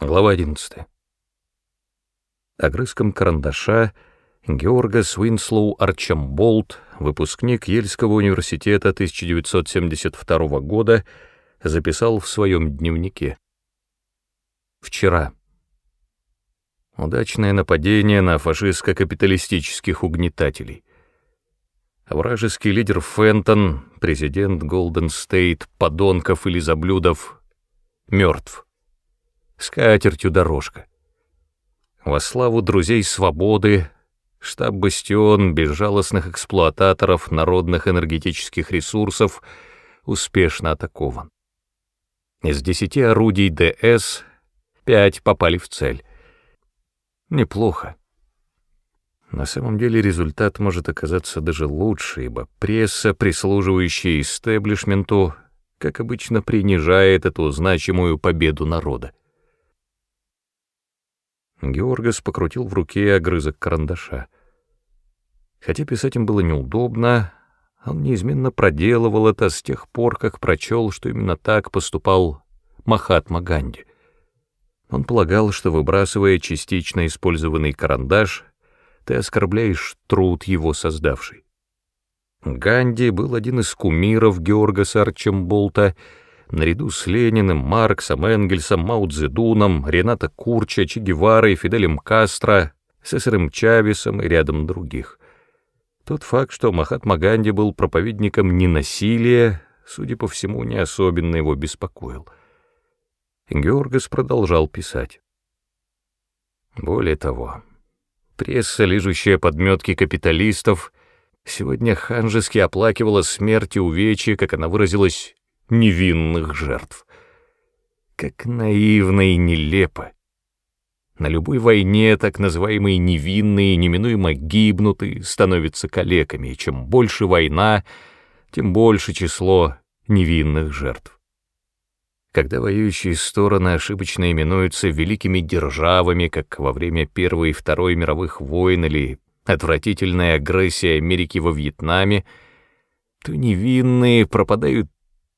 Глава 11. Огрызком карандаша Георгас Уинслоу Арчамболт, выпускник Йельского университета 1972 года, записал в своем дневнике. Вчера. Удачное нападение на фашистско-капиталистических угнетателей. Вражеский лидер Фентон, президент Голден Стейт, подонков или ублюдков, мертв скатертью дорожка. Во славу друзей свободы штаб «Бастион» безжалостных эксплуататоров народных энергетических ресурсов успешно атакован. Из десяти орудий ДС пять попали в цель. Неплохо. На самом деле результат может оказаться даже лучше, ибо пресса, прислуживающая истеблишменту, как обычно, принижает эту значимую победу народа. Георгас покрутил в руке огрызок карандаша. Хотя писать им было неудобно, он неизменно проделывал это с тех пор, как прочел, что именно так поступал Махатма Ганди. Он полагал, что, выбрасывая частично использованный карандаш, ты оскорбляешь труд его создавший. Ганди был один из кумиров Георгаса Арчамболта — наряду с Лениным, Марксом, Энгельсом, Мао Цзэдуном, Рената Курча, Че Геварой, Фиделем Кастро, Сесарем Чавесом и рядом других. Тот факт, что Махатма Ганди был проповедником ненасилия, судя по всему, не особенно его беспокоил. Георгас продолжал писать. Более того, пресса, лижущая подметки капиталистов, сегодня ханжески оплакивала смерть и увечья, как она выразилась, невинных жертв. Как наивно и нелепо. На любой войне так называемые невинные неминуемо гибнут и становятся калеками, и чем больше война, тем больше число невинных жертв. Когда воюющие стороны ошибочно именуются великими державами, как во время Первой и Второй мировых войн или отвратительная агрессия Америки во Вьетнаме, то невинные пропадают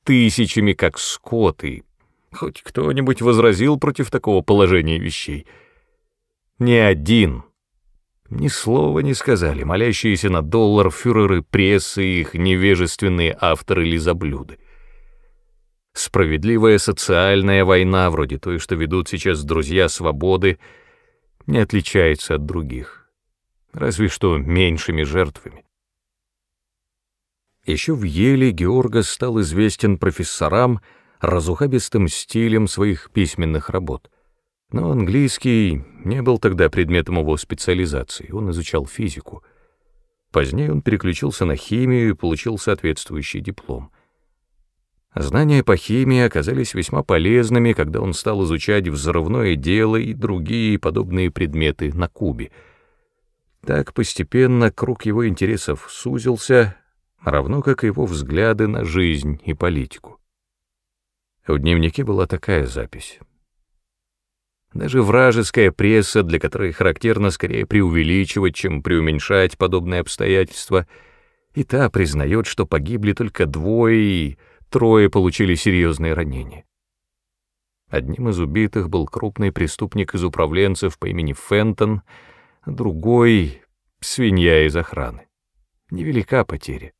тысячами, как скот, и хоть кто-нибудь возразил против такого положения вещей. Ни один. Ни слова не сказали, молящиеся на доллар фюреры прессы и их невежественные авторы лизоблюды. Справедливая социальная война, вроде той, что ведут сейчас друзья свободы, не отличается от других, разве что меньшими жертвами. Еще в Еле Георга стал известен профессорам разухабистым стилем своих письменных работ. Но английский не был тогда предметом его специализации, он изучал физику. Позднее он переключился на химию и получил соответствующий диплом. Знания по химии оказались весьма полезными, когда он стал изучать взрывное дело и другие подобные предметы на Кубе. Так постепенно круг его интересов сузился, равно как и его взгляды на жизнь и политику. В дневнике была такая запись. Даже вражеская пресса, для которой характерно скорее преувеличивать, чем преуменьшать подобные обстоятельства, и та признает, что погибли только двое, и трое получили серьезные ранения. Одним из убитых был крупный преступник из управленцев по имени Фентон, другой — свинья из охраны. Невелика потеря.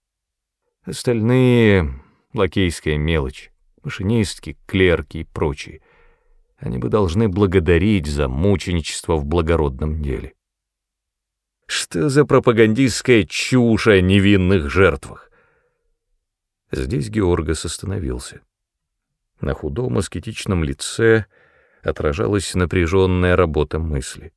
Остальные — лакейская мелочь, машинистки, клерки и прочие. Они бы должны благодарить за мученичество в благородном деле. Что за пропагандистская чушь о невинных жертвах? Здесь Георгас остановился. На худом аскетичном лице отражалась напряженная работа мысли.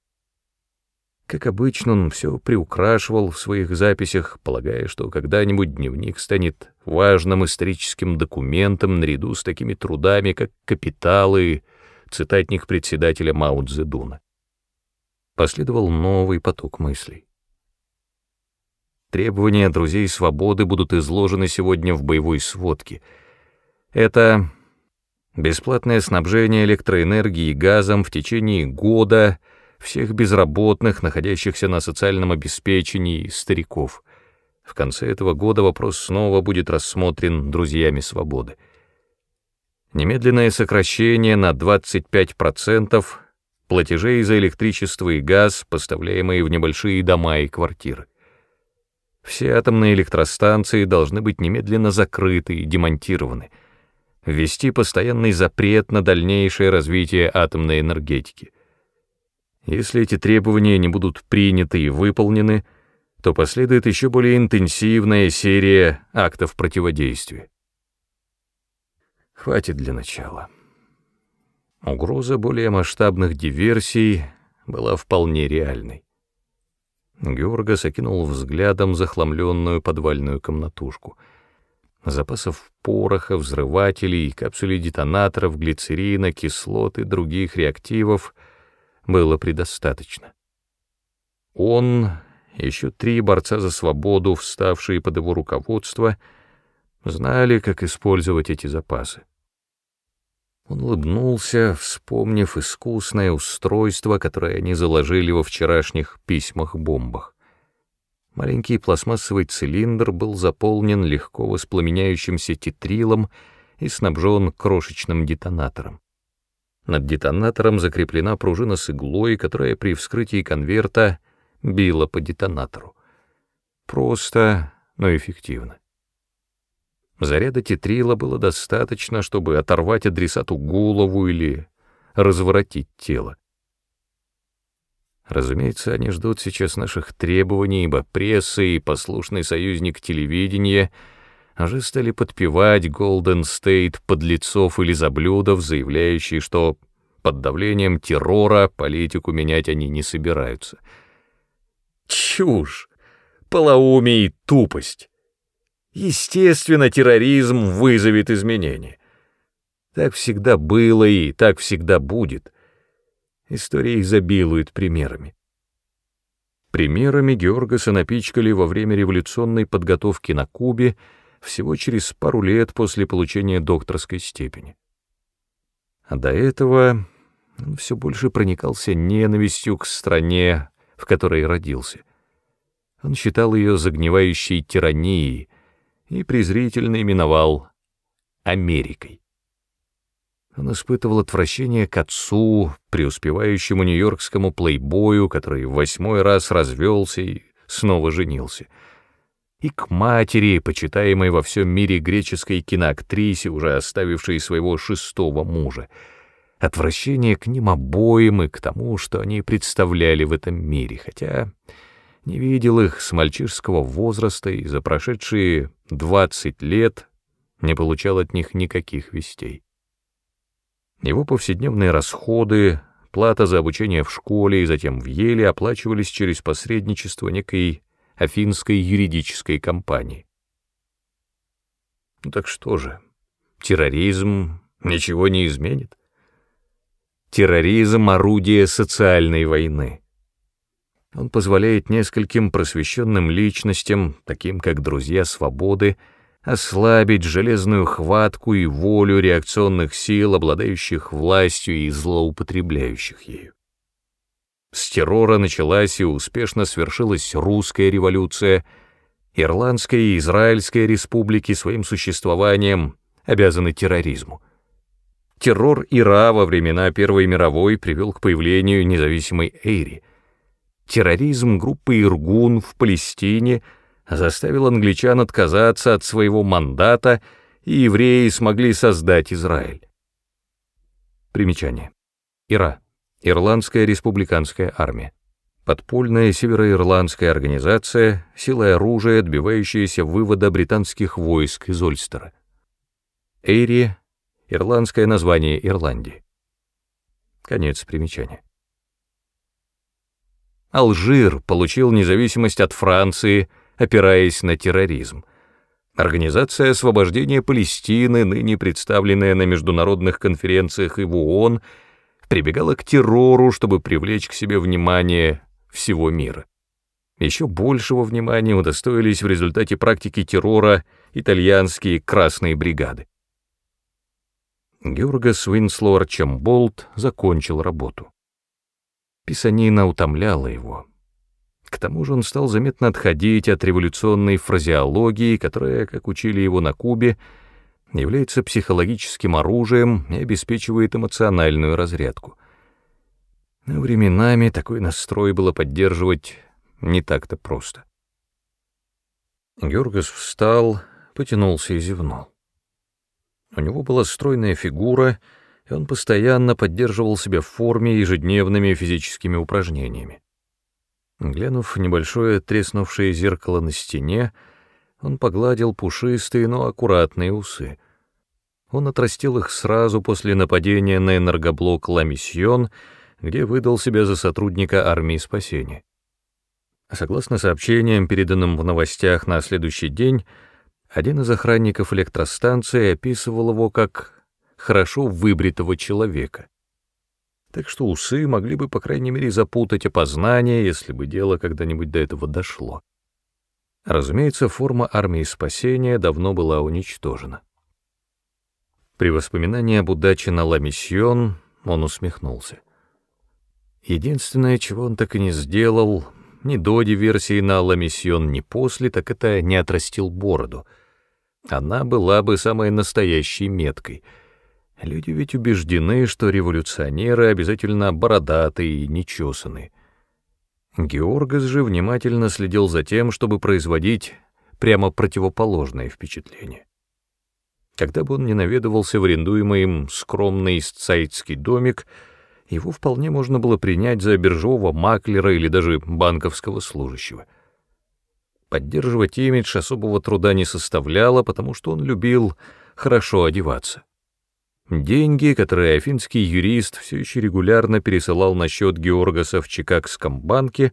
Как обычно, он все приукрашивал в своих записях, полагая, что когда-нибудь дневник станет важным историческим документом наряду с такими трудами, как «Капиталы», цитатник председателя Мао Цзэдуна. Последовал новый поток мыслей. Требования друзей свободы будут изложены сегодня в боевой сводке. Это бесплатное снабжение электроэнергией и газом в течение года — всех безработных, находящихся на социальном обеспечении, стариков. В конце этого года вопрос снова будет рассмотрен друзьями свободы. немедленное сокращение на 25% платежей за электричество и газ, поставляемые в небольшие дома и квартиры. Все атомные электростанции должны быть немедленно закрыты и демонтированы. Ввести постоянный запрет на дальнейшее развитие атомной энергетики. Если эти требования не будут приняты и выполнены, то последует еще более интенсивная серия актов противодействия. Хватит для начала. Угроза более масштабных диверсий была вполне реальной. Георгас окинул взглядом захламленную подвальную комнатушку. Запасов пороха, взрывателей, капсулей детонаторов, глицерина, кислот и других реактивов было предостаточно. Он, еще три борца за свободу, вставшие под его руководство, знали, как использовать эти запасы. Он улыбнулся, вспомнив искусное устройство, которое они заложили во вчерашних письмах-бомбах. Маленький пластмассовый цилиндр был заполнен легко воспламеняющимся тетрилом и снабжен крошечным детонатором. Над детонатором закреплена пружина с иглой, которая при вскрытии конверта била по детонатору. Просто, но эффективно. Заряда тетрила было достаточно, чтобы оторвать адресату голову или разворотить тело. Разумеется, они ждут сейчас наших требований, ибо пресса и послушный союзник телевидения уже стали подпевать Голден Стейт подлецов или заблюдов, заявляющие, что под давлением террора политику менять они не собираются. Чушь! Полоумие и тупость! Естественно, терроризм вызовет изменения. Так всегда было и так всегда будет. История изобилует примерами. Примерами Георгаса напичкали во время революционной подготовки на Кубе всего через пару лет после получения докторской степени. А до этого он все больше проникался ненавистью к стране, в которой родился. Он считал ее загнивающей тиранией, и презрительно именовал Америкой. Он испытывал отвращение к отцу, преуспевающему нью-йоркскому плейбою, который в восьмой раз развелся и снова женился, и к матери, почитаемой во всем мире греческой киноактрисе, уже оставившей своего шестого мужа, отвращение к ним обоим и к тому, что они представляли в этом мире, хотя не видел их с мальчишского возраста и за прошедшие двадцать лет не получал от них никаких вестей. Его повседневные расходы, плата за обучение в школе и затем в Еле оплачивались через посредничество некой афинской юридической компании. Ну так что же, терроризм ничего не изменит? Терроризм — орудие социальной войны. Он позволяет нескольким просвещенным личностям, таким как друзья свободы, ослабить железную хватку и волю реакционных сил, обладающих властью и злоупотребляющих ею. С террора началась и успешно свершилась русская революция, Ирландская и Израильская республики своим существованием обязаны терроризму. Террор Ира во времена Первой мировой привел к появлению независимой Эйри — терроризм группы Иргун в Палестине заставил англичан отказаться от своего мандата, и евреи смогли создать Израиль. Примечание. Ира. Ирландская республиканская армия. Подпольная североирландская организация, силой оружия, отбивающаяся вывода британских войск из Ольстера. Эйри — ирландское название Ирландии. Конец примечания. Алжир получил независимость от Франции, опираясь на терроризм. Организация освобождения Палестины, ныне представленная на международных конференциях и в ООН, прибегала к террору, чтобы привлечь к себе внимание всего мира. Еще большего внимания удостоились в результате практики террора итальянские красные бригады. Георгас Уинслоу Арчамболт закончил работу. Писанина утомляла его. К тому же он стал заметно отходить от революционной фразеологии, которая, как учили его на Кубе, является психологическим оружием и обеспечивает эмоциональную разрядку. Но временами такой настрой было поддерживать не так-то просто. Георгас встал, потянулся и зевнул. У него была стройная фигура, и он постоянно поддерживал себя в форме ежедневными физическими упражнениями. Глянув в небольшое треснувшее зеркало на стене, он погладил пушистые, но аккуратные усы. Он отрастил их сразу после нападения на энергоблок «Ла где выдал себя за сотрудника армии спасения. Согласно сообщениям, переданным в новостях на следующий день, один из охранников электростанции описывал его как хорошо выбритого человека. Так что усы могли бы, по крайней мере, запутать опознание, если бы дело когда-нибудь до этого дошло. Разумеется, форма армии спасения давно была уничтожена. При воспоминании об удаче на Ла Миссион он усмехнулся. Единственное, чего он так и не сделал, ни до диверсии на Ла Миссион, ни после, так это не отрастил бороду. Она была бы самой настоящей меткой. Люди ведь убеждены, что революционеры обязательно бородатые и нечесанные. Георгас же внимательно следил за тем, чтобы производить прямо противоположное впечатление. Когда бы он не наведывался в арендуемый им скромный истсайдский домик, его вполне можно было принять за биржевого маклера или даже банковского служащего. Поддерживать имидж особого труда не составляло, потому что он любил хорошо одеваться. Деньги, которые афинский юрист все еще регулярно пересылал на счет Георгаса в Чикагском банке,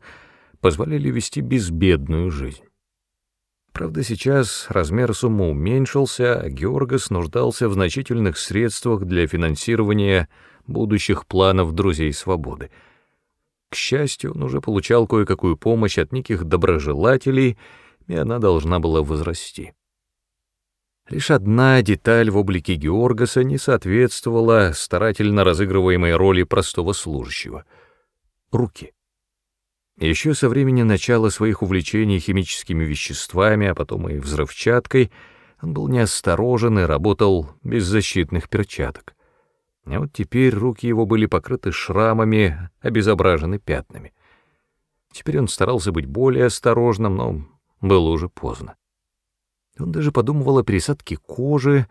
позволяли вести безбедную жизнь. Правда, сейчас размер суммы уменьшился, а Георгас нуждался в значительных средствах для финансирования будущих планов друзей свободы. К счастью, он уже получал кое-какую помощь от неких доброжелателей, и она должна была возрасти. Лишь одна деталь в облике Георгаса не соответствовала старательно разыгрываемой роли простого служащего — руки. Еще со времени начала своих увлечений химическими веществами, а потом и взрывчаткой, он был неосторожен и работал без защитных перчаток. А вот теперь руки его были покрыты шрамами, обезображены пятнами. Теперь он старался быть более осторожным, но было уже поздно. Он даже подумывал о пересадке кожи,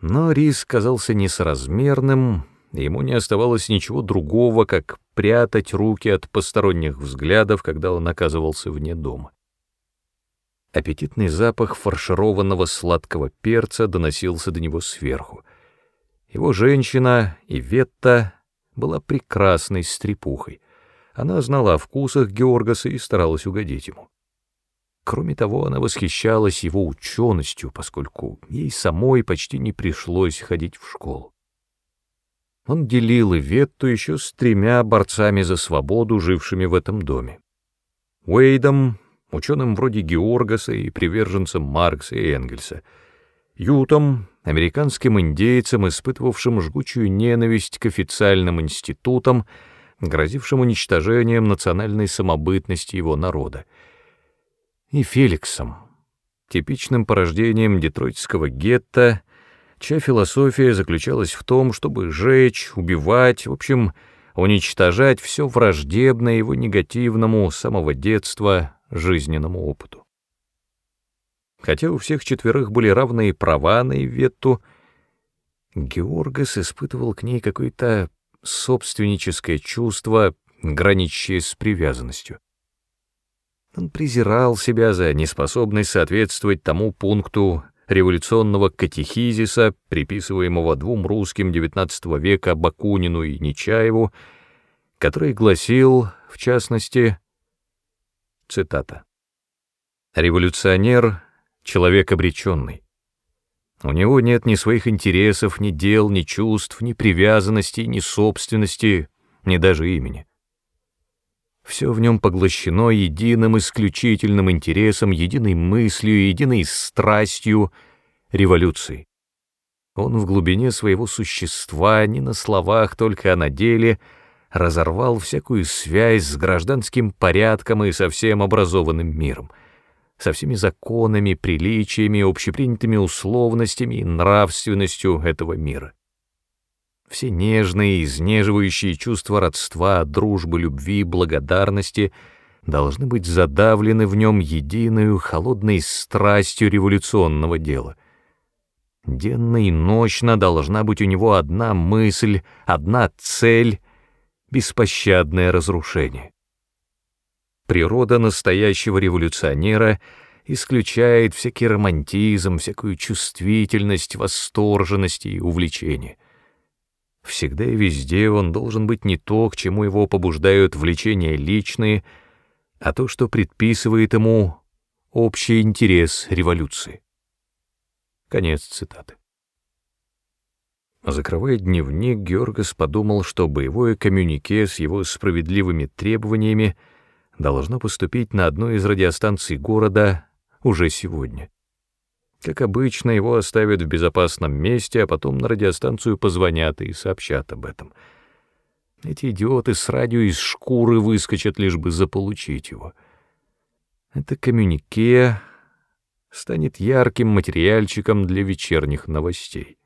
но риск казался несоразмерным, ему не оставалось ничего другого, как прятать руки от посторонних взглядов, когда он оказывался вне дома. Аппетитный запах фаршированного сладкого перца доносился до него сверху. Его женщина, Иветта, была прекрасной стрепухой. Она знала о вкусах Георгаса и старалась угодить ему. Кроме того, она восхищалась его ученостью, поскольку ей самой почти не пришлось ходить в школу. Он делил Иветту еще с тремя борцами за свободу, жившими в этом доме. Уэйдом, ученым вроде Георгаса и приверженцем Маркса и Энгельса, Ютом, американским индейцам, испытывавшим жгучую ненависть к официальным институтам, грозившим уничтожением национальной самобытности его народа, и Феликсом, типичным порождением детройтского гетто, чья философия заключалась в том, чтобы жечь, убивать, в общем, уничтожать все враждебное его негативному с самого детства жизненному опыту. Хотя у всех четверых были равные права на Иветту, Георгас испытывал к ней какое-то собственническое чувство, граничащее с привязанностью. Он презирал себя за неспособность соответствовать тому пункту революционного катехизиса, приписываемого двум русским XIX века Бакунину и Нечаеву, который гласил, в частности, цитата, «Революционер — человек обреченный. У него нет ни своих интересов, ни дел, ни чувств, ни привязанностей, ни собственности, ни даже имени. Все в нем поглощено единым исключительным интересом, единой мыслью, единой страстью революции. Он в глубине своего существа, не на словах, только а на деле, разорвал всякую связь с гражданским порядком и со всем образованным миром. со всеми законами, приличиями, общепринятыми условностями и нравственностью этого мира. Все нежные, изнеживающие чувства родства, дружбы, любви, благодарности должны быть задавлены в нем единую холодной страстью революционного дела. Денно и ночно должна быть у него одна мысль, одна цель — беспощадное разрушение. Природа настоящего революционера исключает всякий романтизм, всякую чувствительность, восторженность и увлечение — Всегда и везде он должен быть не то, к чему его побуждают влечения личные, а то, что предписывает ему общий интерес революции. Конец цитаты. Закрывая дневник, Георгас подумал, что боевое коммюнике с его справедливыми требованиями должно поступить на одной из радиостанций города уже сегодня. Как обычно, его оставят в безопасном месте, а потом на радиостанцию позвонят и сообщат об этом. Эти идиоты с радио из шкуры выскочат, лишь бы заполучить его. Это коммюнике станет ярким материальчиком для вечерних новостей.